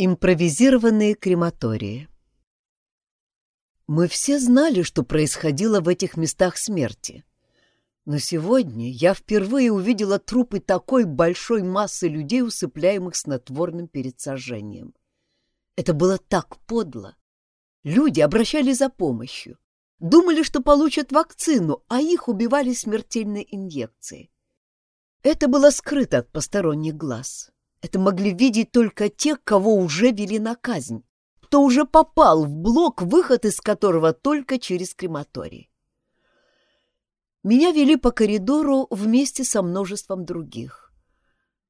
Импровизированные крематории Мы все знали, что происходило в этих местах смерти. Но сегодня я впервые увидела трупы такой большой массы людей, усыпляемых снотворным перед сожжением. Это было так подло. Люди обращались за помощью. Думали, что получат вакцину, а их убивали смертельной инъекцией. Это было скрыто от посторонних глаз. Это могли видеть только те, кого уже вели на казнь, кто уже попал в блок, выход из которого только через крематорий. Меня вели по коридору вместе со множеством других.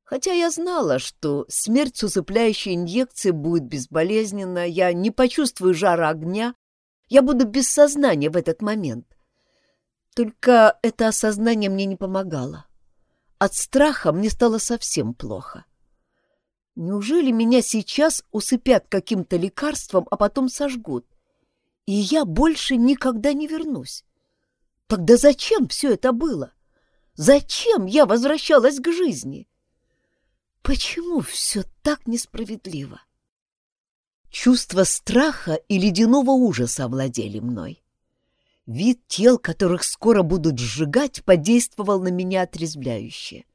Хотя я знала, что смерть с усыпляющей инъекцией будет безболезненна, я не почувствую жара огня, я буду без сознания в этот момент. Только это осознание мне не помогало. От страха мне стало совсем плохо. Неужели меня сейчас усыпят каким-то лекарством, а потом сожгут? И я больше никогда не вернусь. Тогда зачем все это было? Зачем я возвращалась к жизни? Почему все так несправедливо? Чувство страха и ледяного ужаса овладели мной. Вид тел, которых скоро будут сжигать, подействовал на меня отрезвляюще,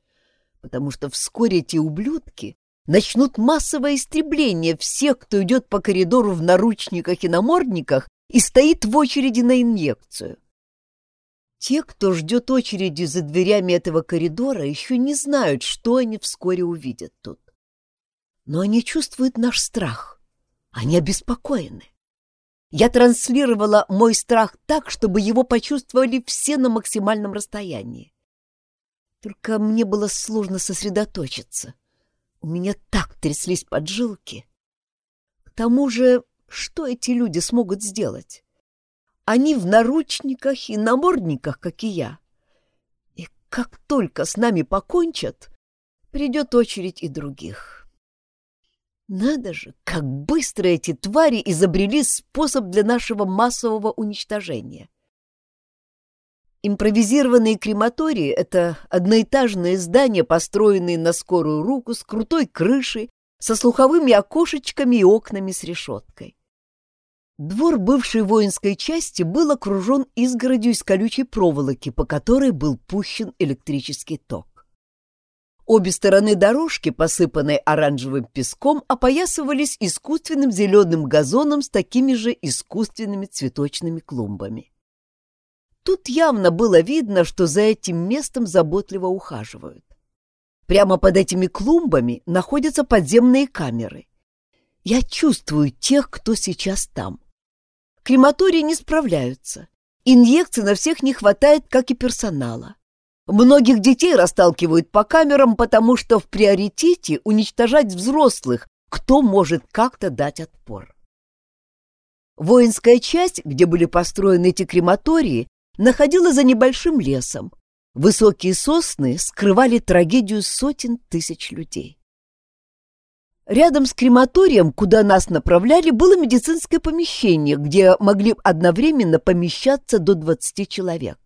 потому что вскоре эти ублюдки начнут массовое истребление всех, кто идет по коридору в наручниках и намордниках и стоит в очереди на инъекцию. Те, кто ждет очереди за дверями этого коридора, еще не знают, что они вскоре увидят тут. Но они чувствуют наш страх. Они обеспокоены. Я транслировала мой страх так, чтобы его почувствовали все на максимальном расстоянии. Только мне было сложно сосредоточиться. У меня так тряслись поджилки. К тому же, что эти люди смогут сделать? Они в наручниках и намордниках, как и я. И как только с нами покончат, придет очередь и других. Надо же, как быстро эти твари изобрели способ для нашего массового уничтожения. Импровизированные крематории — это одноэтажные здания, построенные на скорую руку, с крутой крышей, со слуховыми окошечками и окнами с решеткой. Двор бывшей воинской части был окружен изгородью из колючей проволоки, по которой был пущен электрический ток. Обе стороны дорожки, посыпанной оранжевым песком, опоясывались искусственным зеленым газоном с такими же искусственными цветочными клумбами. Тут явно было видно, что за этим местом заботливо ухаживают. Прямо под этими клумбами находятся подземные камеры. Я чувствую тех, кто сейчас там. Крематории не справляются. Инъекций на всех не хватает, как и персонала. Многих детей расталкивают по камерам, потому что в приоритете уничтожать взрослых, кто может как-то дать отпор. Воинская часть, где были построены эти крематории, находилась за небольшим лесом. Высокие сосны скрывали трагедию сотен тысяч людей. Рядом с крематорием, куда нас направляли, было медицинское помещение, где могли одновременно помещаться до 20 человек.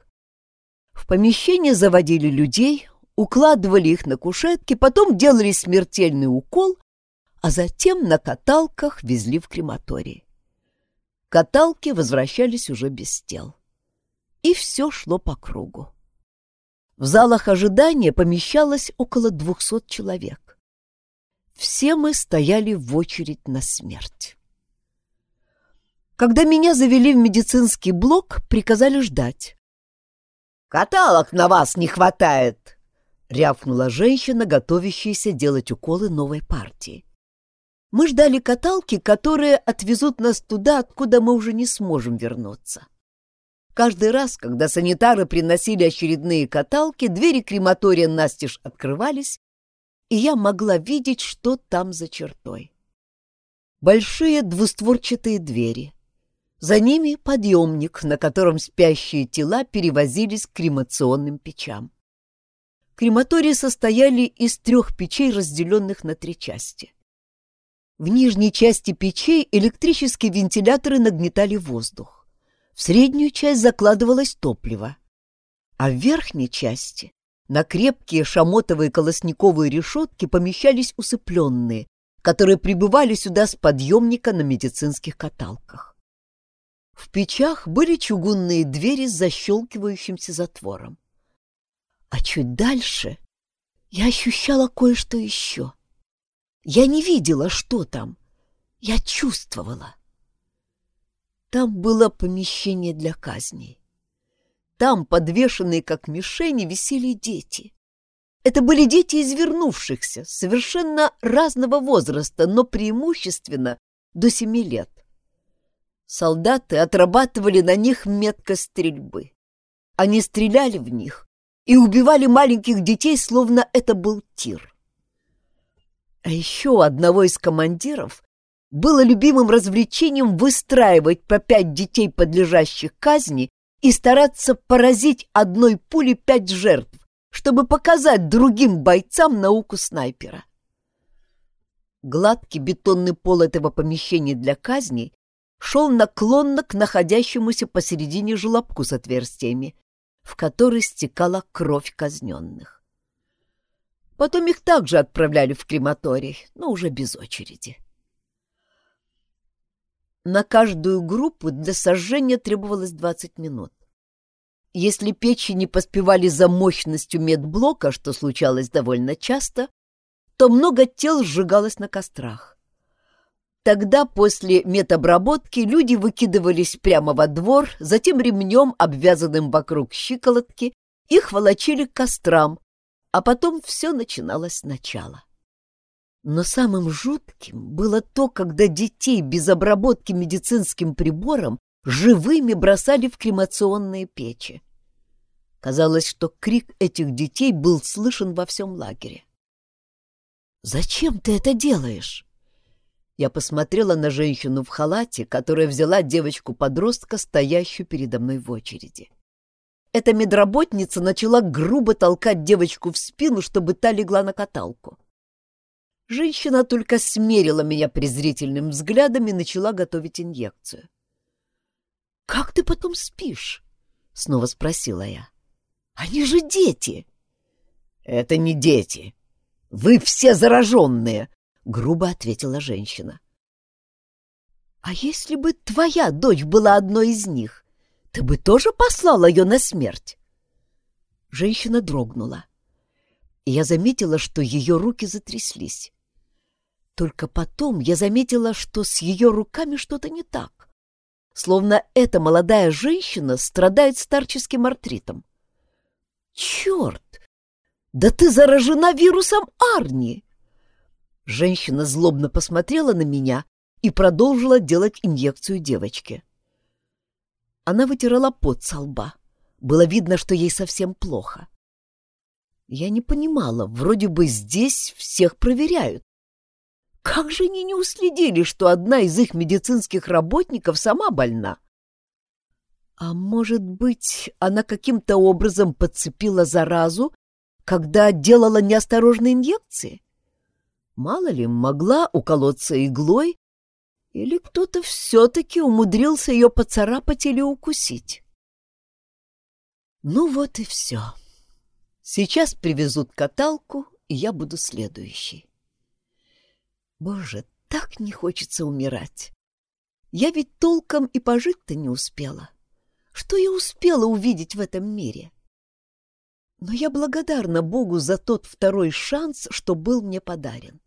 В помещение заводили людей, укладывали их на кушетки, потом делали смертельный укол, а затем на каталках везли в крематорий. Каталки возвращались уже без тел и все шло по кругу. В залах ожидания помещалось около двухсот человек. Все мы стояли в очередь на смерть. Когда меня завели в медицинский блок, приказали ждать. «Каталог на вас не хватает!» — рявкнула женщина, готовящаяся делать уколы новой партии. Мы ждали каталки, которые отвезут нас туда, откуда мы уже не сможем вернуться. Каждый раз, когда санитары приносили очередные каталки, двери крематория настежь открывались, и я могла видеть, что там за чертой. Большие двустворчатые двери. За ними подъемник, на котором спящие тела перевозились к кремационным печам. Крематории состояли из трех печей, разделенных на три части. В нижней части печей электрические вентиляторы нагнетали воздух. В среднюю часть закладывалось топливо, а в верхней части на крепкие шамотовые колосниковые решетки помещались усыпленные, которые прибывали сюда с подъемника на медицинских каталках. В печах были чугунные двери с защелкивающимся затвором. А чуть дальше я ощущала кое-что еще. Я не видела, что там. Я чувствовала. Там было помещение для казней. Там, подвешенные как мишени, висели дети. Это были дети извернувшихся, совершенно разного возраста, но преимущественно до семи лет. Солдаты отрабатывали на них меткость стрельбы. Они стреляли в них и убивали маленьких детей, словно это был тир. А еще у одного из командиров было любимым развлечением выстраивать по пять детей, подлежащих казни, и стараться поразить одной пулей пять жертв, чтобы показать другим бойцам науку снайпера. Гладкий бетонный пол этого помещения для казни шел наклонно к находящемуся посередине желобку с отверстиями, в который стекала кровь казненных. Потом их также отправляли в крематорий, но уже без очереди. На каждую группу для сожжения требовалось 20 минут. Если печи не поспевали за мощностью медблока, что случалось довольно часто, то много тел сжигалось на кострах. Тогда после медобработки люди выкидывались прямо во двор, затем ремнем, обвязанным вокруг щиколотки, их волочили к кострам, а потом все начиналось сначала. Но самым жутким было то, когда детей без обработки медицинским прибором живыми бросали в кремационные печи. Казалось, что крик этих детей был слышен во всем лагере. «Зачем ты это делаешь?» Я посмотрела на женщину в халате, которая взяла девочку-подростка, стоящую передо мной в очереди. Эта медработница начала грубо толкать девочку в спину, чтобы та легла на каталку. Женщина только смерила меня презрительным взглядом и начала готовить инъекцию. «Как ты потом спишь?» — снова спросила я. «Они же дети!» «Это не дети. Вы все зараженные!» — грубо ответила женщина. «А если бы твоя дочь была одной из них, ты бы тоже послала ее на смерть?» Женщина дрогнула, я заметила, что ее руки затряслись. Только потом я заметила, что с ее руками что-то не так. Словно эта молодая женщина страдает старческим артритом. «Черт! Да ты заражена вирусом Арни!» Женщина злобно посмотрела на меня и продолжила делать инъекцию девочке. Она вытирала пот со лба. Было видно, что ей совсем плохо. Я не понимала, вроде бы здесь всех проверяют. Как же они не уследили, что одна из их медицинских работников сама больна? А может быть, она каким-то образом подцепила заразу, когда делала неосторожные инъекции? Мало ли, могла уколоться иглой, или кто-то все-таки умудрился ее поцарапать или укусить. Ну вот и все. Сейчас привезут каталку, и я буду следующей. Боже, так не хочется умирать. Я ведь толком и пожить-то не успела. Что я успела увидеть в этом мире? Но я благодарна Богу за тот второй шанс, что был мне подарен.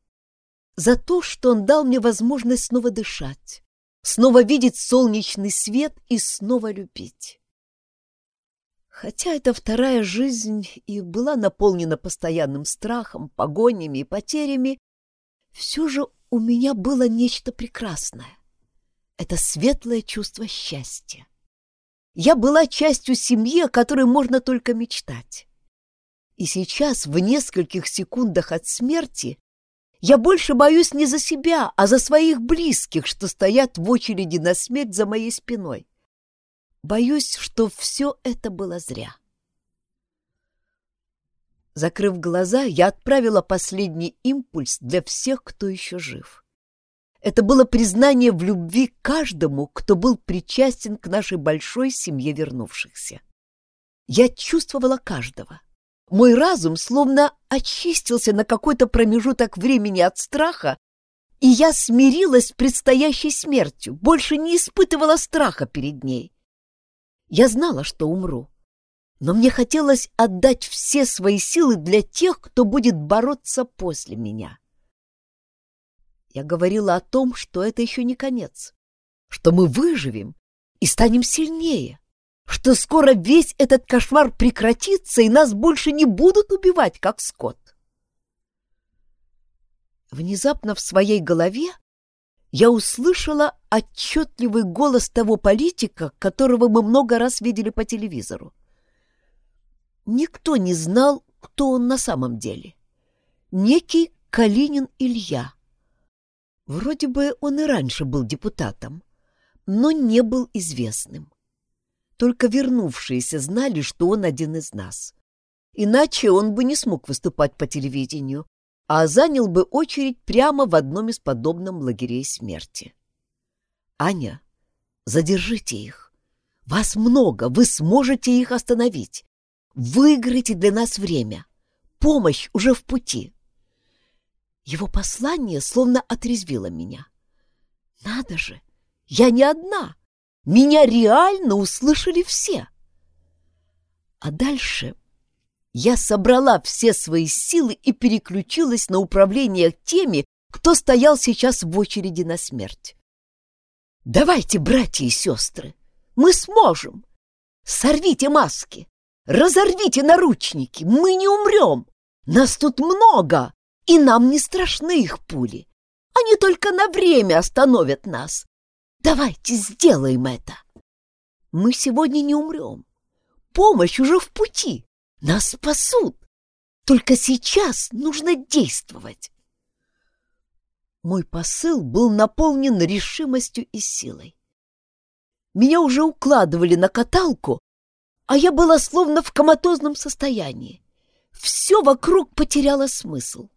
За то, что Он дал мне возможность снова дышать, снова видеть солнечный свет и снова любить. Хотя эта вторая жизнь и была наполнена постоянным страхом, погонями и потерями, все же у меня было нечто прекрасное. Это светлое чувство счастья. Я была частью семьи, о которой можно только мечтать. И сейчас, в нескольких секундах от смерти, я больше боюсь не за себя, а за своих близких, что стоят в очереди на смерть за моей спиной. Боюсь, что все это было зря. Закрыв глаза, я отправила последний импульс для всех, кто еще жив. Это было признание в любви каждому, кто был причастен к нашей большой семье вернувшихся. Я чувствовала каждого. Мой разум словно очистился на какой-то промежуток времени от страха и я смирилась с предстоящей смертью, больше не испытывала страха перед ней. Я знала, что умру, но мне хотелось отдать все свои силы для тех, кто будет бороться после меня. Я говорила о том, что это еще не конец, что мы выживем и станем сильнее, что скоро весь этот кошмар прекратится и нас больше не будут убивать, как скот. Внезапно в своей голове я услышала отчетливый голос того политика, которого мы много раз видели по телевизору. Никто не знал, кто он на самом деле. Некий Калинин Илья. Вроде бы он и раньше был депутатом, но не был известным. Только вернувшиеся знали, что он один из нас. Иначе он бы не смог выступать по телевидению, а занял бы очередь прямо в одном из подобных лагерей смерти. «Аня, задержите их. Вас много, вы сможете их остановить. Выиграйте для нас время. Помощь уже в пути». Его послание словно отрезвило меня. «Надо же! Я не одна! Меня реально услышали все!» А дальше я собрала все свои силы и переключилась на управление теми, кто стоял сейчас в очереди на смерть. «Давайте, братья и сестры, мы сможем! Сорвите маски, разорвите наручники, мы не умрем! Нас тут много, и нам не страшны их пули. Они только на время остановят нас. Давайте сделаем это! Мы сегодня не умрем. Помощь уже в пути!» Нас спасут! Только сейчас нужно действовать!» Мой посыл был наполнен решимостью и силой. Меня уже укладывали на каталку, а я была словно в коматозном состоянии. Все вокруг потеряло смысл.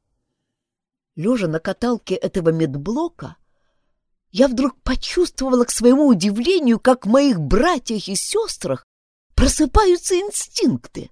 Лежа на каталке этого медблока, я вдруг почувствовала к своему удивлению, как в моих братьях и сестрах просыпаются инстинкты.